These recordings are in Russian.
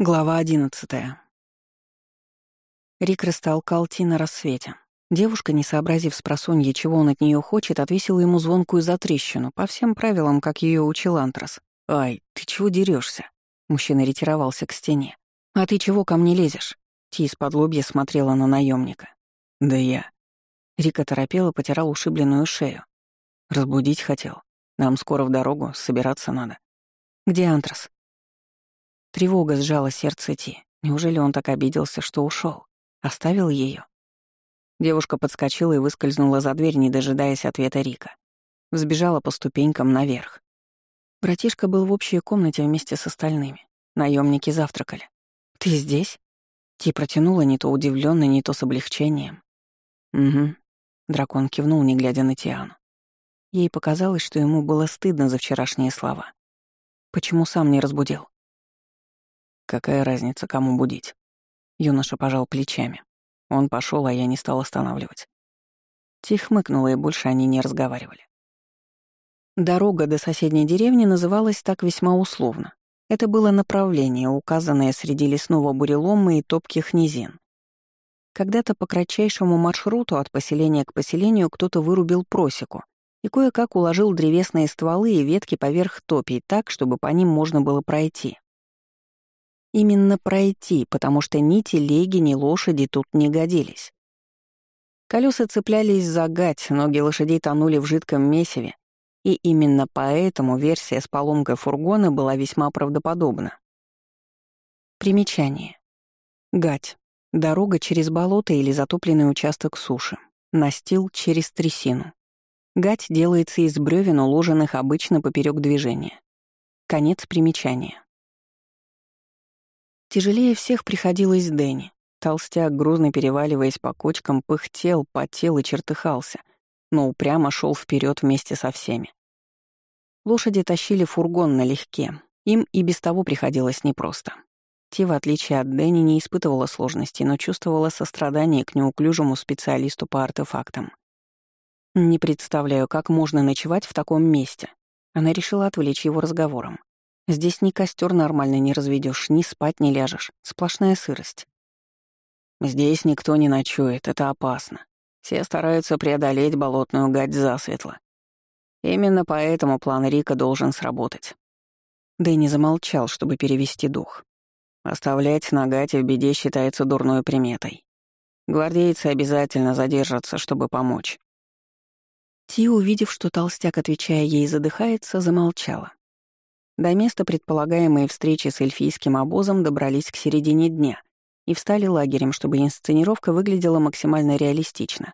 Глава одиннадцатая. Рик растолкал Ти на рассвете. Девушка, не сообразив с просонья, чего он от нее хочет, отвесила ему звонкую затрещину, по всем правилам, как ее учил Антрас. «Ай, ты чего дерешься? Мужчина ретировался к стене. «А ты чего ко мне лезешь?» Ти из-под лобья смотрела на наемника. «Да я». Рика торопела, потирал ушибленную шею. «Разбудить хотел. Нам скоро в дорогу, собираться надо». «Где Антрас?» Тревога сжала сердце Ти. Неужели он так обиделся, что ушел? Оставил ее? Девушка подскочила и выскользнула за дверь, не дожидаясь ответа Рика. Взбежала по ступенькам наверх. Братишка был в общей комнате вместе с остальными. Наемники завтракали. «Ты здесь?» Ти протянула не то удивленно, не то с облегчением. «Угу». Дракон кивнул, не глядя на Тиану. Ей показалось, что ему было стыдно за вчерашние слова. Почему сам не разбудил? Какая разница, кому будить? Юноша пожал плечами. Он пошел, а я не стал останавливать. Тих хмыкнула, и больше они не разговаривали. Дорога до соседней деревни называлась так весьма условно. Это было направление, указанное среди лесного бурелома и топких низин. Когда-то по кратчайшему маршруту от поселения к поселению кто-то вырубил просеку и кое-как уложил древесные стволы и ветки поверх топий так, чтобы по ним можно было пройти. Именно пройти, потому что ни телеги, ни лошади тут не годились. Колеса цеплялись за гать, ноги лошадей тонули в жидком месиве, и именно поэтому версия с поломкой фургона была весьма правдоподобна. Примечание. Гать. Дорога через болото или затопленный участок суши. Настил через трясину. Гать делается из бревен, уложенных обычно поперек движения. Конец примечания. Тяжелее всех приходилось Дэнни. Толстяк, грузно переваливаясь по кочкам, пыхтел, потел и чертыхался, но упрямо шел вперед вместе со всеми. Лошади тащили фургон налегке. Им и без того приходилось непросто. Ти, в отличие от Дэнни, не испытывала сложностей, но чувствовала сострадание к неуклюжему специалисту по артефактам. «Не представляю, как можно ночевать в таком месте». Она решила отвлечь его разговором. Здесь ни костер нормально не разведешь, ни спать не ляжешь. Сплошная сырость. Здесь никто не ночует, это опасно. Все стараются преодолеть болотную гать засветло. Именно поэтому план Рика должен сработать. Дэнни замолчал, чтобы перевести дух. Оставлять на гате в беде считается дурной приметой. Гвардейцы обязательно задержатся, чтобы помочь. Ти, увидев, что толстяк, отвечая ей, задыхается, замолчала. До места предполагаемой встречи с эльфийским обозом добрались к середине дня и встали лагерем, чтобы инсценировка выглядела максимально реалистично.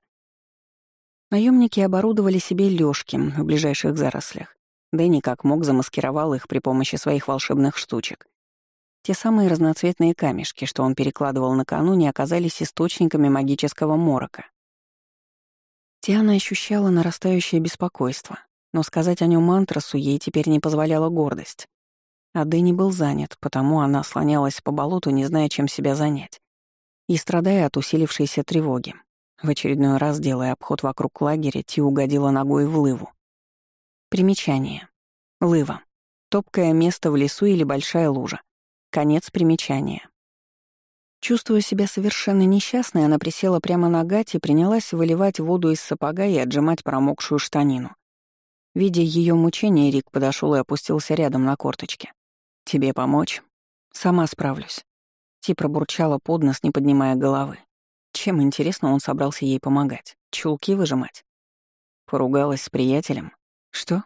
Наемники оборудовали себе лёжки в ближайших зарослях. Дэнни как мог замаскировал их при помощи своих волшебных штучек. Те самые разноцветные камешки, что он перекладывал накануне, оказались источниками магического морока. Тиана ощущала нарастающее беспокойство но сказать о нем Антрасу ей теперь не позволяла гордость. А Дэнни был занят, потому она слонялась по болоту, не зная, чем себя занять. И страдая от усилившейся тревоги. В очередной раз, делая обход вокруг лагеря, Ти угодила ногой в лыву. Примечание. Лыва. Топкое место в лесу или большая лужа. Конец примечания. Чувствуя себя совершенно несчастной, она присела прямо на гать и принялась выливать воду из сапога и отжимать промокшую штанину. Видя ее мучение, Рик подошел и опустился рядом на корточке. «Тебе помочь?» «Сама справлюсь». Ти пробурчала под нос, не поднимая головы. Чем, интересно, он собрался ей помогать? Чулки выжимать? Поругалась с приятелем? Что?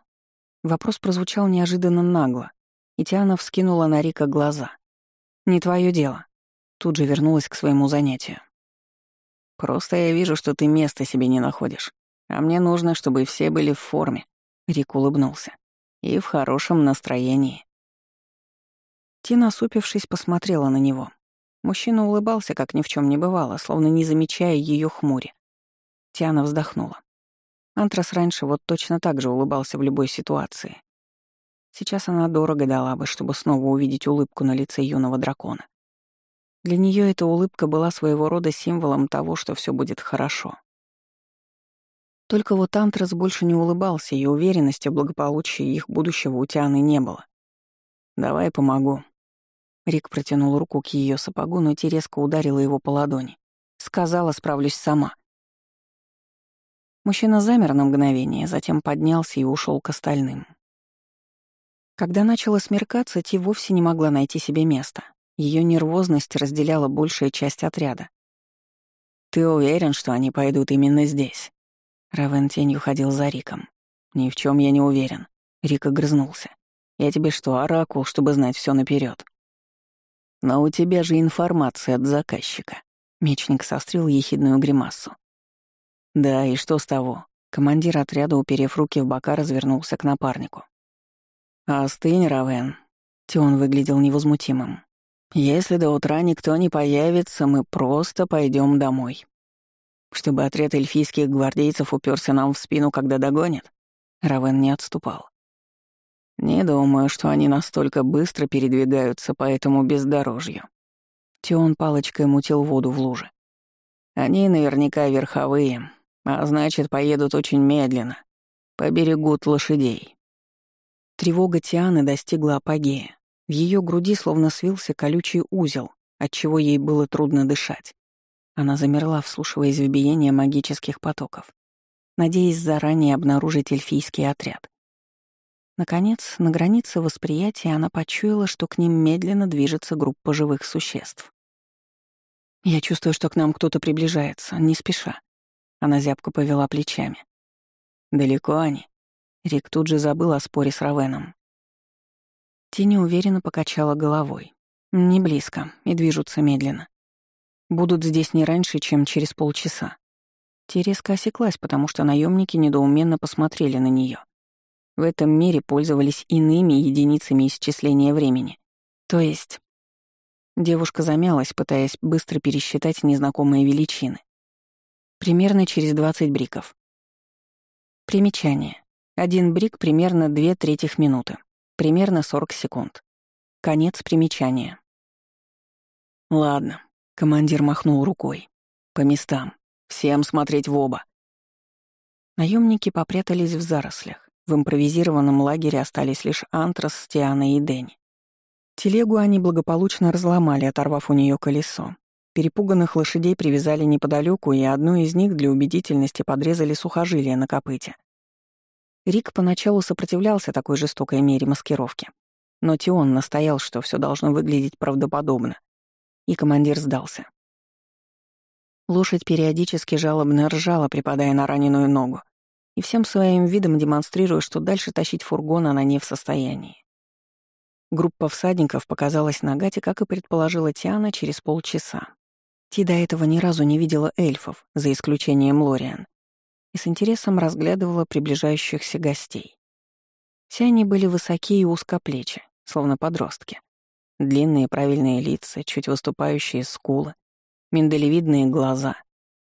Вопрос прозвучал неожиданно нагло, и Тиана вскинула на Рика глаза. «Не твое дело». Тут же вернулась к своему занятию. «Просто я вижу, что ты места себе не находишь, а мне нужно, чтобы все были в форме, Рик улыбнулся. «И в хорошем настроении». Тина, супившись, посмотрела на него. Мужчина улыбался, как ни в чем не бывало, словно не замечая ее хмури. Тиана вздохнула. Антрас раньше вот точно так же улыбался в любой ситуации. Сейчас она дорого дала бы, чтобы снова увидеть улыбку на лице юного дракона. Для нее эта улыбка была своего рода символом того, что все будет хорошо. Только вот Антрас больше не улыбался, и уверенности в благополучии их будущего у Тианы не было. «Давай помогу». Рик протянул руку к ее сапогу, но Ти резко ударила его по ладони. «Сказала, справлюсь сама». Мужчина замер на мгновение, затем поднялся и ушел к остальным. Когда начало смеркаться, Ти вовсе не могла найти себе места. Ее нервозность разделяла большая часть отряда. «Ты уверен, что они пойдут именно здесь?» Равен тенью ходил за Риком. «Ни в чем я не уверен». Рик огрызнулся. «Я тебе что, оракул, чтобы знать все наперед? «Но у тебя же информация от заказчика». Мечник сострил ехидную гримасу. «Да, и что с того?» Командир отряда, уперев руки в бока, развернулся к напарнику. «Остынь, Равен». Тион выглядел невозмутимым. Если до утра никто не появится, мы просто пойдем домой. Чтобы отряд эльфийских гвардейцев уперся нам в спину, когда догонят, Равен не отступал. Не думаю, что они настолько быстро передвигаются по этому бездорожью. Тион палочкой мутил воду в луже. Они наверняка верховые, а значит, поедут очень медленно, поберегут лошадей. Тревога Тианы достигла апогея. В ее груди словно свился колючий узел, отчего ей было трудно дышать. Она замерла, вслушиваясь в биение магических потоков, надеясь заранее обнаружить эльфийский отряд. Наконец, на границе восприятия она почуяла, что к ним медленно движется группа живых существ. «Я чувствую, что к нам кто-то приближается, не спеша». Она зябко повела плечами. «Далеко они?» Рик тут же забыл о споре с Равеном. Тини уверенно покачала головой. Не близко и движутся медленно. Будут здесь не раньше, чем через полчаса. Ти резко осеклась, потому что наемники недоуменно посмотрели на нее. В этом мире пользовались иными единицами исчисления времени. То есть... Девушка замялась, пытаясь быстро пересчитать незнакомые величины. Примерно через 20 бриков. Примечание. Один брик примерно 2 третьих минуты. Примерно 40 секунд. Конец примечания. «Ладно», — командир махнул рукой. «По местам. Всем смотреть в оба». Наемники попрятались в зарослях. В импровизированном лагере остались лишь Антрас с Тианой и Дэнни. Телегу они благополучно разломали, оторвав у нее колесо. Перепуганных лошадей привязали неподалеку, и одну из них для убедительности подрезали сухожилие на копыте. Рик поначалу сопротивлялся такой жестокой мере маскировки. Но Тион настоял, что все должно выглядеть правдоподобно. И командир сдался. Лошадь периодически жалобно ржала, припадая на раненую ногу, и всем своим видом демонстрируя, что дальше тащить фургон она не в состоянии. Группа всадников показалась на гате, как и предположила Тиана, через полчаса. Ти до этого ни разу не видела эльфов, за исключением Лориан и с интересом разглядывала приближающихся гостей. Все они были высокие и узкоплечи, словно подростки. Длинные правильные лица, чуть выступающие скулы, миндалевидные глаза.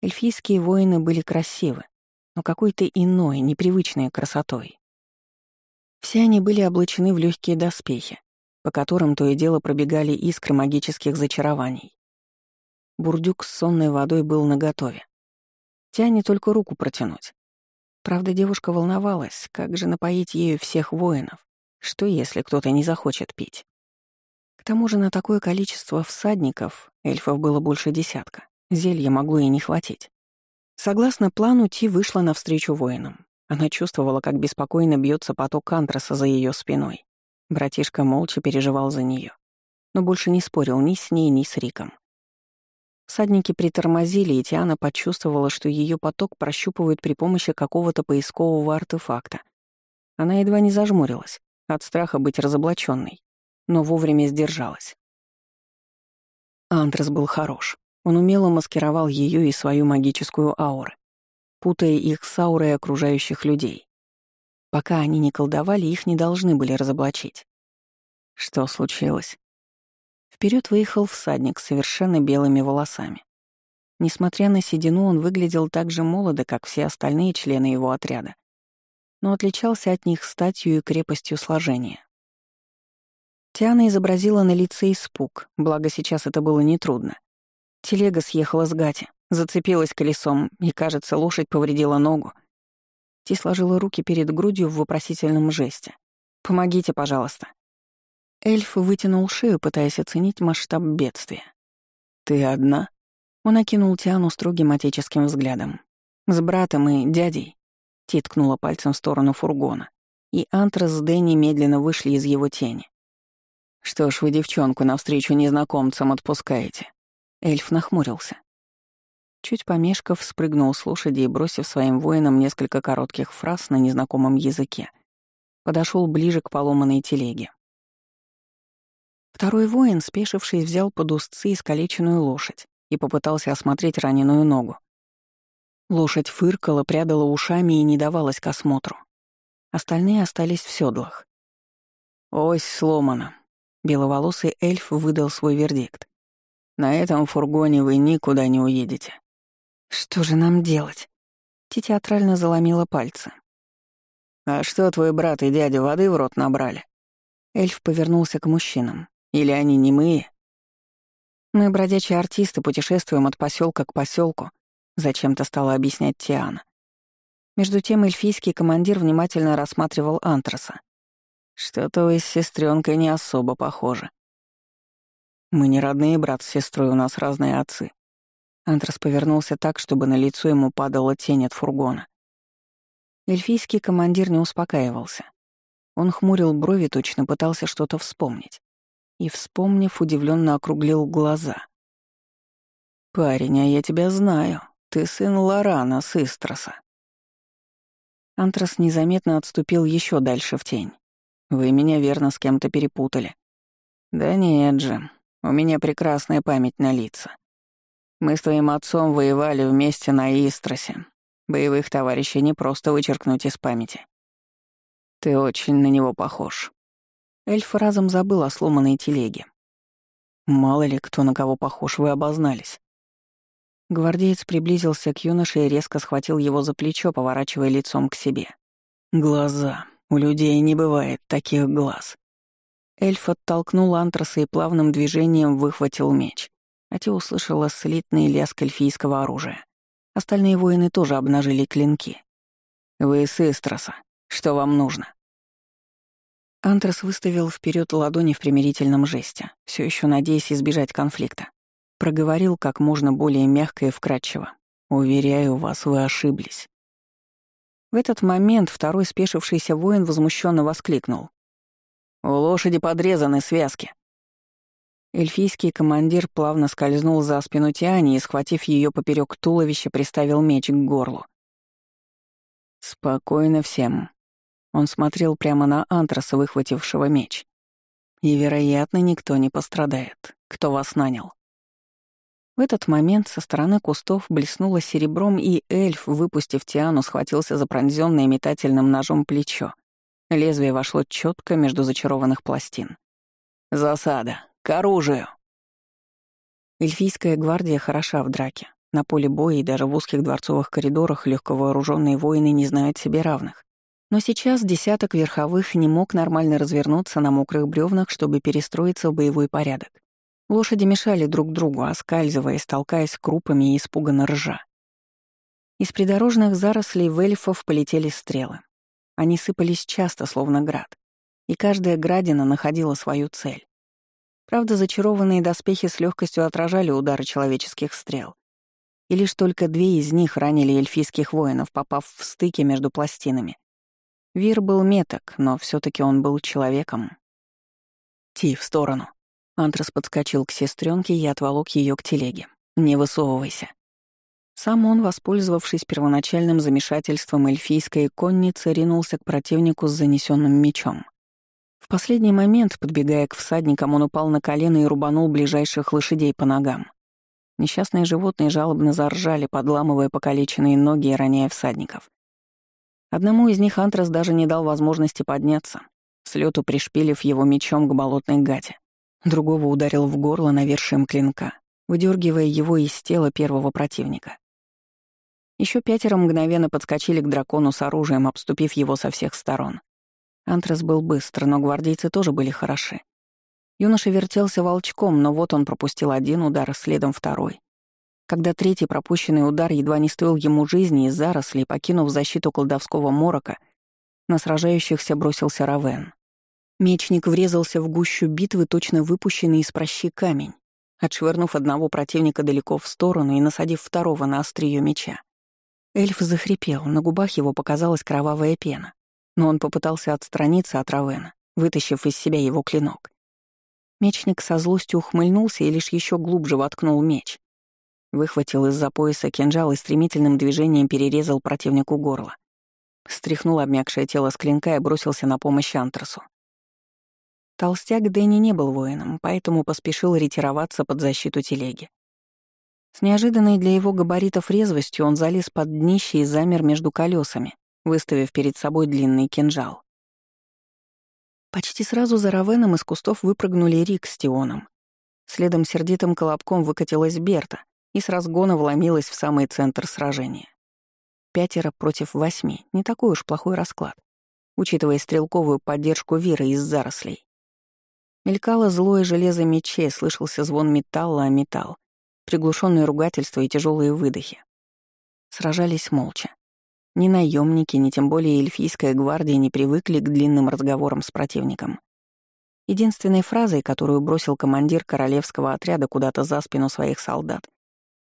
Эльфийские воины были красивы, но какой-то иной, непривычной красотой. Все они были облачены в легкие доспехи, по которым то и дело пробегали искры магических зачарований. Бурдюк с сонной водой был наготове. Тянет только руку протянуть. Правда, девушка волновалась, как же напоить ею всех воинов. Что, если кто-то не захочет пить? К тому же на такое количество всадников, эльфов было больше десятка, зелья могло и не хватить. Согласно плану, Ти вышла навстречу воинам. Она чувствовала, как беспокойно бьется поток антраса за ее спиной. Братишка молча переживал за нее, но больше не спорил ни с ней, ни с Риком. Всадники притормозили, и Тиана почувствовала, что ее поток прощупывают при помощи какого-то поискового артефакта. Она едва не зажмурилась от страха быть разоблаченной, но вовремя сдержалась. Антрас был хорош. Он умело маскировал ее и свою магическую ауру, путая их с аурой окружающих людей. Пока они не колдовали, их не должны были разоблачить. Что случилось? Вперед выехал всадник с совершенно белыми волосами. Несмотря на седину, он выглядел так же молодо, как все остальные члены его отряда, но отличался от них статью и крепостью сложения. Тиана изобразила на лице испуг, благо сейчас это было нетрудно. Телега съехала с гати, зацепилась колесом, и, кажется, лошадь повредила ногу. Ти сложила руки перед грудью в вопросительном жесте. «Помогите, пожалуйста». Эльф вытянул шею, пытаясь оценить масштаб бедствия. «Ты одна?» Он окинул Тиану строгим отеческим взглядом. «С братом и дядей», — титкнула пальцем в сторону фургона, и Антрас с Дэнни медленно вышли из его тени. «Что ж вы девчонку навстречу незнакомцам отпускаете?» Эльф нахмурился. Чуть помешков, спрыгнул с лошади и, бросив своим воинам несколько коротких фраз на незнакомом языке, подошел ближе к поломанной телеге. Второй воин, спешившись, взял под узцы искалеченную лошадь и попытался осмотреть раненую ногу. Лошадь фыркала, прядала ушами и не давалась к осмотру. Остальные остались в седлах. «Ось сломана», — беловолосый эльф выдал свой вердикт. «На этом фургоне вы никуда не уедете». «Что же нам делать?» Ти театрально заломила пальцы. «А что твой брат и дядя воды в рот набрали?» Эльф повернулся к мужчинам. «Или они немые?» «Мы, бродячие артисты, путешествуем от поселка к поселку, зачем-то стала объяснять Тиана. Между тем эльфийский командир внимательно рассматривал Антраса. «Что-то вы с сестренкой не особо похожи». «Мы не родные брат с сестрой, у нас разные отцы». Антрас повернулся так, чтобы на лицо ему падала тень от фургона. Эльфийский командир не успокаивался. Он хмурил брови, точно пытался что-то вспомнить и, вспомнив, удивленно округлил глаза. «Парень, а я тебя знаю. Ты сын Лорана с Истроса». Антрас незаметно отступил еще дальше в тень. «Вы меня верно с кем-то перепутали». «Да нет же, у меня прекрасная память на лица. Мы с твоим отцом воевали вместе на Истросе. Боевых товарищей не просто вычеркнуть из памяти. Ты очень на него похож. Эльф разом забыл о сломанной телеге. Мало ли, кто на кого похож, вы обознались. Гвардеец приблизился к юноше и резко схватил его за плечо, поворачивая лицом к себе. Глаза. У людей не бывает таких глаз. Эльф оттолкнул антраса и плавным движением выхватил меч. А те услышала слитный лязг эльфийского оружия. Остальные воины тоже обнажили клинки. «Вы с Истроса. Что вам нужно?» Антрас выставил вперед ладони в примирительном жесте, все еще надеясь избежать конфликта. Проговорил как можно более мягко и вкрадчиво. «Уверяю вас, вы ошиблись». В этот момент второй спешившийся воин возмущенно воскликнул. «У лошади подрезаны связки». Эльфийский командир плавно скользнул за спину Тиани и, схватив ее поперек туловища, приставил меч к горлу. «Спокойно всем», он смотрел прямо на Антраса, выхватившего меч. И, вероятно, никто не пострадает. Кто вас нанял? В этот момент со стороны кустов блеснуло серебром, и эльф, выпустив Тиану, схватился за пронзённое метательным ножом плечо. Лезвие вошло четко между зачарованных пластин. «Засада! К оружию!» Эльфийская гвардия хороша в драке. На поле боя и даже в узких дворцовых коридорах легковооруженные воины не знают себе равных. Но сейчас десяток верховых не мог нормально развернуться на мокрых бревнах, чтобы перестроиться в боевой порядок. Лошади мешали друг другу, оскальзываясь, толкаясь крупами и испуганно ржа. Из придорожных зарослей в эльфов полетели стрелы. Они сыпались часто, словно град, и каждая градина находила свою цель. Правда, зачарованные доспехи с легкостью отражали удары человеческих стрел. И лишь только две из них ранили эльфийских воинов, попав в стыки между пластинами. Вир был меток, но все таки он был человеком. «Ти, в сторону». Антрас подскочил к сестренке и отволок ее к телеге. «Не высовывайся». Сам он, воспользовавшись первоначальным замешательством эльфийской конницы, ринулся к противнику с занесенным мечом. В последний момент, подбегая к всадникам, он упал на колено и рубанул ближайших лошадей по ногам. Несчастные животные жалобно заржали, подламывая покалеченные ноги и роняя всадников. Одному из них Антрас даже не дал возможности подняться, с лету пришпилив его мечом к болотной гате. Другого ударил в горло навершием клинка, выдергивая его из тела первого противника. Еще пятеро мгновенно подскочили к дракону с оружием, обступив его со всех сторон. Антрас был быстр, но гвардейцы тоже были хороши. Юноша вертелся волчком, но вот он пропустил один удар, следом второй когда третий пропущенный удар едва не стоил ему жизни из зарослей, покинув защиту колдовского морока, на сражающихся бросился Равен. Мечник врезался в гущу битвы, точно выпущенный из прощи камень, отшвырнув одного противника далеко в сторону и насадив второго на острие меча. Эльф захрипел, на губах его показалась кровавая пена, но он попытался отстраниться от Равена, вытащив из себя его клинок. Мечник со злостью ухмыльнулся и лишь еще глубже воткнул меч. Выхватил из-за пояса кинжал и стремительным движением перерезал противнику горло. Стряхнул обмякшее тело с клинка и бросился на помощь Антрасу. Толстяк Дэнни не был воином, поэтому поспешил ретироваться под защиту телеги. С неожиданной для его габаритов резвостью он залез под днище и замер между колесами, выставив перед собой длинный кинжал. Почти сразу за Равеном из кустов выпрыгнули Рик с Тионом. Следом сердитым колобком выкатилась Берта и с разгона вломилась в самый центр сражения. Пятеро против восьми — не такой уж плохой расклад, учитывая стрелковую поддержку Виры из зарослей. Мелькало злое железо мечей, слышался звон металла о металл, приглушенные ругательства и тяжелые выдохи. Сражались молча. Ни наемники, ни тем более эльфийская гвардия не привыкли к длинным разговорам с противником. Единственной фразой, которую бросил командир королевского отряда куда-то за спину своих солдат,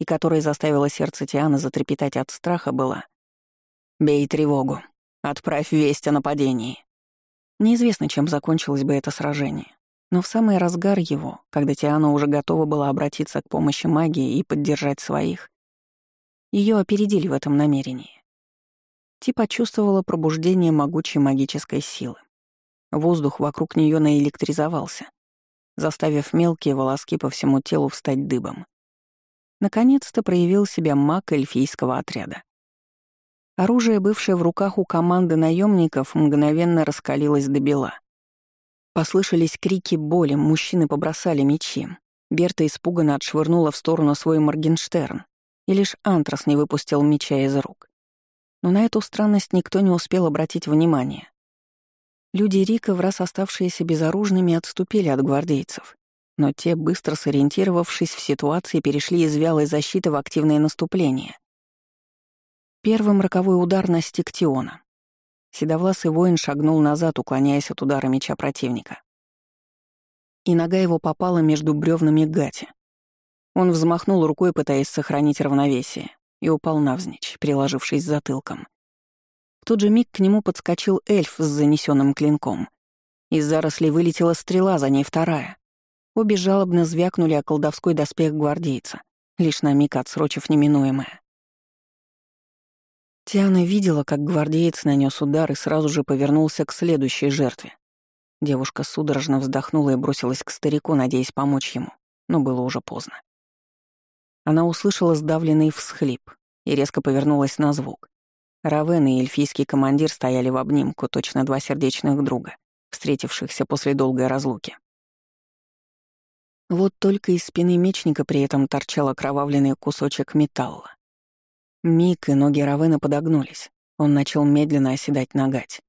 и которая заставила сердце Тианы затрепетать от страха, была «Бей тревогу, отправь весть о нападении». Неизвестно, чем закончилось бы это сражение. Но в самый разгар его, когда Тиана уже готова была обратиться к помощи магии и поддержать своих, ее опередили в этом намерении. Ти почувствовала пробуждение могучей магической силы. Воздух вокруг нее наэлектризовался, заставив мелкие волоски по всему телу встать дыбом. Наконец-то проявил себя маг эльфийского отряда. Оружие, бывшее в руках у команды наемников, мгновенно раскалилось до бела. Послышались крики боли, мужчины побросали мечи. Берта испуганно отшвырнула в сторону свой Моргенштерн, и лишь Антрас не выпустил меча из рук. Но на эту странность никто не успел обратить внимание. Люди Рика, в раз оставшиеся безоружными, отступили от гвардейцев, но те, быстро сориентировавшись в ситуации, перешли из вялой защиты в активное наступление. Первым роковой удар настиг Тиона. Седовласый воин шагнул назад, уклоняясь от удара меча противника. И нога его попала между бревнами Гати. Он взмахнул рукой, пытаясь сохранить равновесие, и упал навзничь, приложившись затылком. В тот же миг к нему подскочил эльф с занесенным клинком. Из зарослей вылетела стрела, за ней вторая. Обе жалобно звякнули о колдовской доспех гвардейца, лишь на миг отсрочив неминуемое. Тиана видела, как гвардеец нанес удар и сразу же повернулся к следующей жертве. Девушка судорожно вздохнула и бросилась к старику, надеясь помочь ему, но было уже поздно. Она услышала сдавленный всхлип и резко повернулась на звук. Равен и эльфийский командир стояли в обнимку, точно два сердечных друга, встретившихся после долгой разлуки. Вот только из спины мечника при этом торчал окровавленный кусочек металла. Миг и ноги Равена подогнулись. Он начал медленно оседать на гать.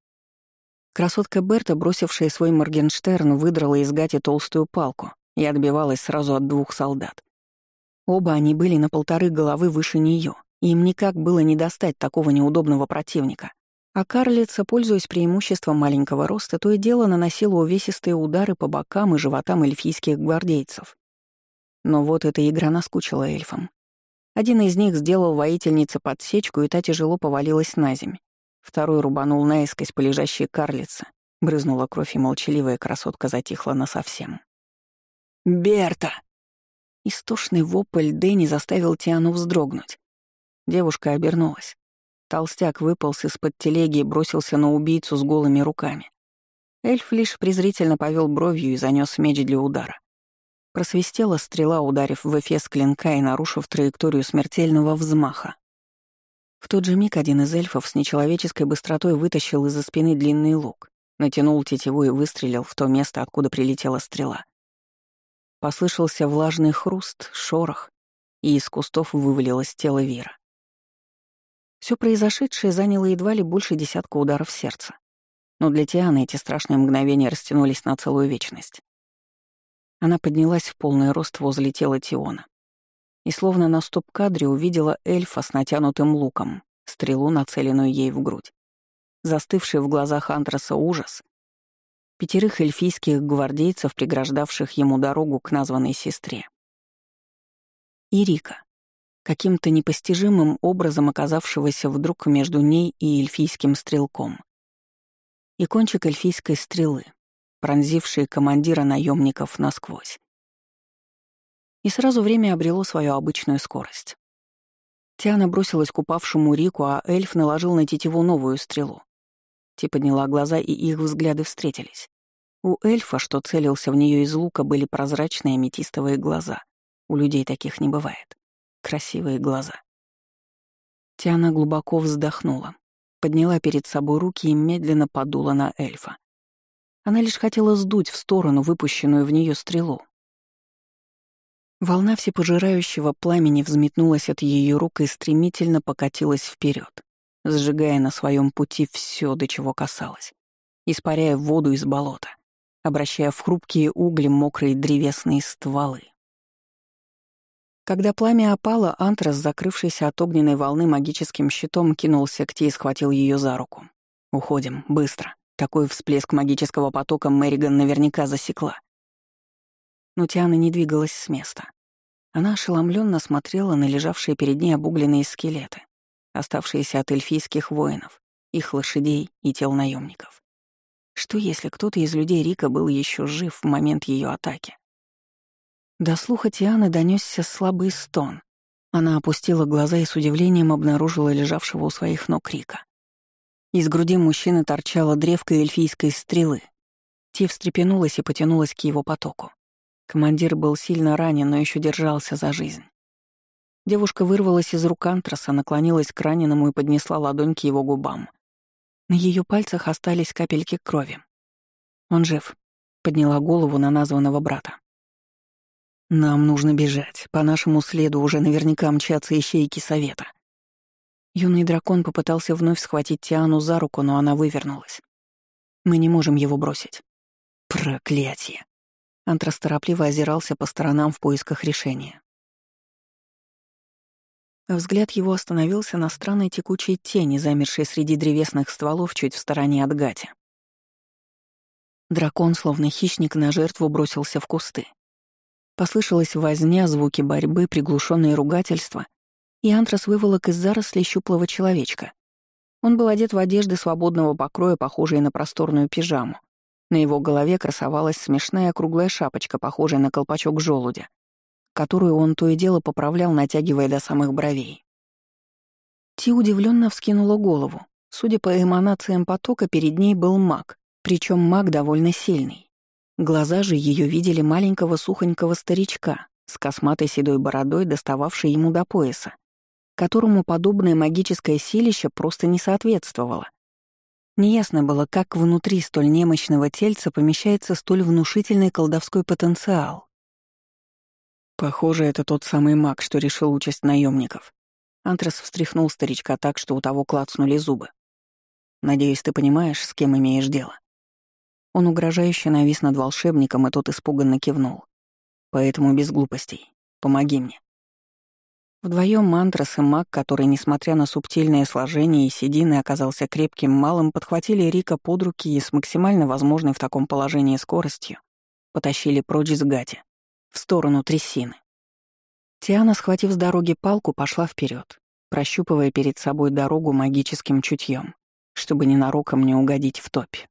Красотка Берта, бросившая свой Моргенштерн, выдрала из гати толстую палку и отбивалась сразу от двух солдат. Оба они были на полторы головы выше нее, и им никак было не достать такого неудобного противника. А карлица, пользуясь преимуществом маленького роста, то и дело наносила увесистые удары по бокам и животам эльфийских гвардейцев. Но вот эта игра наскучила эльфам. Один из них сделал воительнице подсечку, и та тяжело повалилась на земь. Второй рубанул наискось по лежащей карлице. Брызнула кровь, и молчаливая красотка затихла насовсем. «Берта!» Истошный вопль Дэнни заставил Тиану вздрогнуть. Девушка обернулась. Толстяк выполз из-под телеги и бросился на убийцу с голыми руками. Эльф лишь презрительно повел бровью и занес меч для удара. Просвистела стрела, ударив в эфес клинка и нарушив траекторию смертельного взмаха. В тот же миг один из эльфов с нечеловеческой быстротой вытащил из-за спины длинный лук, натянул тетиву и выстрелил в то место, откуда прилетела стрела. Послышался влажный хруст, шорох, и из кустов вывалилось тело Вира. Все произошедшее заняло едва ли больше десятка ударов сердца. Но для Тианы эти страшные мгновения растянулись на целую вечность. Она поднялась в полный рост возле тела Тиона. И словно на стоп-кадре увидела эльфа с натянутым луком, стрелу, нацеленную ей в грудь. Застывший в глазах Антраса ужас пятерых эльфийских гвардейцев, преграждавших ему дорогу к названной сестре. И Рика, каким-то непостижимым образом оказавшегося вдруг между ней и эльфийским стрелком. И кончик эльфийской стрелы, пронзивший командира наемников насквозь. И сразу время обрело свою обычную скорость. Тиана бросилась к упавшему Рику, а эльф наложил на тетиву новую стрелу. Ти подняла глаза, и их взгляды встретились. У эльфа, что целился в нее из лука, были прозрачные аметистовые глаза. У людей таких не бывает. Красивые глаза. Тиана глубоко вздохнула, подняла перед собой руки и медленно подула на эльфа. Она лишь хотела сдуть в сторону выпущенную в нее стрелу. Волна всепожирающего пламени взметнулась от ее рук и стремительно покатилась вперед, сжигая на своем пути все, до чего касалось, испаряя воду из болота, обращая в хрупкие угли мокрые древесные стволы. Когда пламя опало, Антрас, закрывшийся от огненной волны магическим щитом, кинулся к Ти и схватил ее за руку. «Уходим, быстро. Такой всплеск магического потока Мэриган наверняка засекла». Но Тиана не двигалась с места. Она ошеломленно смотрела на лежавшие перед ней обугленные скелеты, оставшиеся от эльфийских воинов, их лошадей и тел наемников. Что если кто-то из людей Рика был еще жив в момент ее атаки? До слуха Тианы донесся слабый стон. Она опустила глаза и с удивлением обнаружила лежавшего у своих ног Рика. Из груди мужчины торчала древко эльфийской стрелы. Ти встрепенулась и потянулась к его потоку. Командир был сильно ранен, но еще держался за жизнь. Девушка вырвалась из рук антраса, наклонилась к раненому и поднесла ладонь к его губам. На ее пальцах остались капельки крови. «Он жив», — подняла голову на названного брата. «Нам нужно бежать. По нашему следу уже наверняка мчатся ищейки совета». Юный дракон попытался вновь схватить Тиану за руку, но она вывернулась. «Мы не можем его бросить». «Проклятие!» Антрас торопливо озирался по сторонам в поисках решения. Взгляд его остановился на странной текучей тени, замершей среди древесных стволов чуть в стороне от Гати. Дракон, словно хищник, на жертву бросился в кусты. Послышалась возня, звуки борьбы, приглушенные ругательства, и Антрас выволок из зарослей щуплого человечка. Он был одет в одежды свободного покроя, похожие на просторную пижаму. На его голове красовалась смешная круглая шапочка, похожая на колпачок желудя, которую он то и дело поправлял, натягивая до самых бровей. Ти удивленно вскинула голову. Судя по эманациям потока, перед ней был маг, причем маг довольно сильный. Глаза же ее видели маленького сухонького старичка с косматой седой бородой, достававшей ему до пояса, которому подобное магическое силище просто не соответствовало. Неясно было, как внутри столь немощного тельца помещается столь внушительный колдовской потенциал. Похоже, это тот самый маг, что решил участь наемников. Антрас встряхнул старичка так, что у того клацнули зубы. «Надеюсь, ты понимаешь, с кем имеешь дело?» Он угрожающе навис над волшебником, и тот испуганно кивнул. «Поэтому без глупостей. Помоги мне». Вдвоем мантрас и маг, который, несмотря на субтильное сложение и седины, оказался крепким малым, подхватили Рика под руки и с максимально возможной в таком положении скоростью потащили прочь с Гати, в сторону трясины. Тиана, схватив с дороги палку, пошла вперед, прощупывая перед собой дорогу магическим чутьем, чтобы ненароком не угодить в топь.